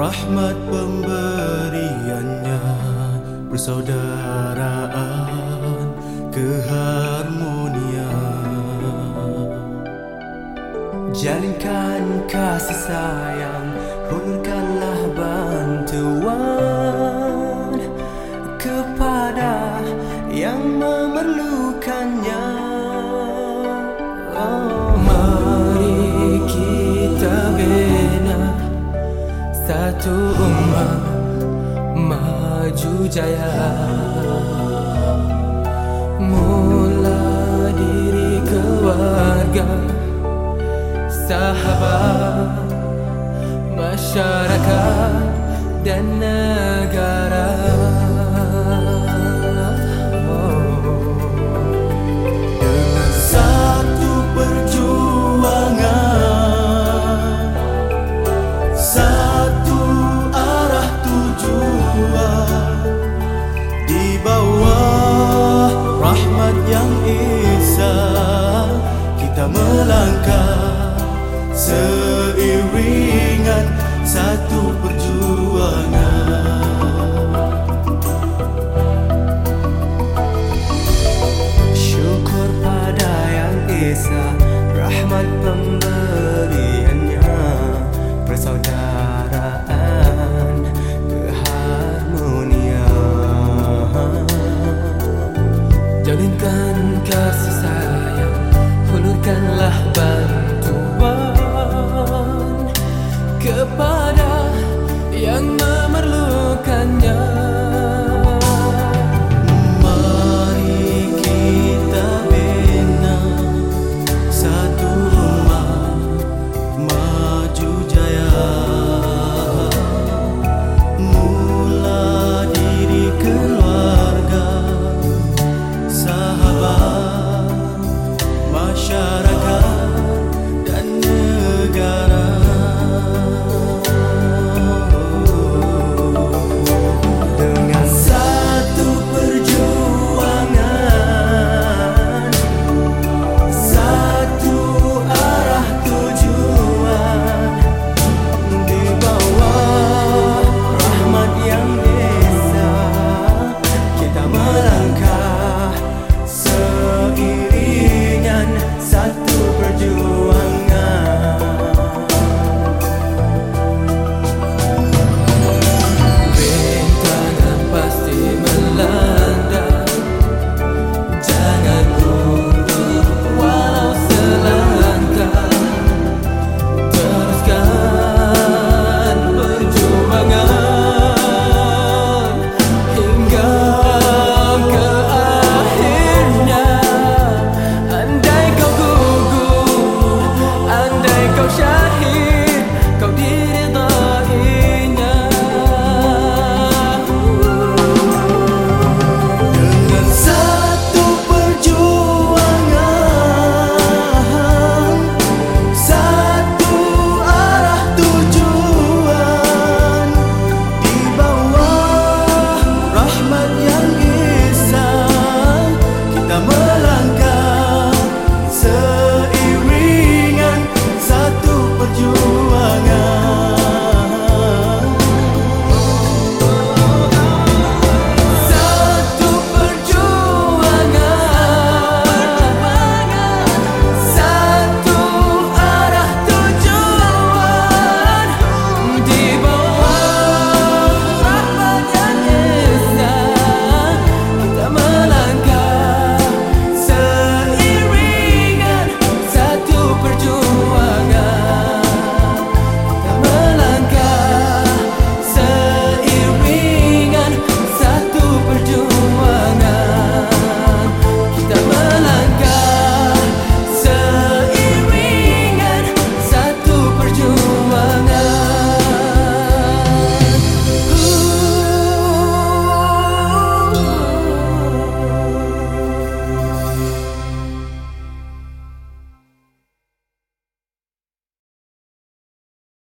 Rahmat pemberiannya Persaudaraan keharmonian. Jalinkan kasih sayang Hulurkanlah bantuan Kepada yang memerlukannya Satu umat maju jaya. Mula diri keluarga Sahabat Masyarakat dan negara satu perjuangan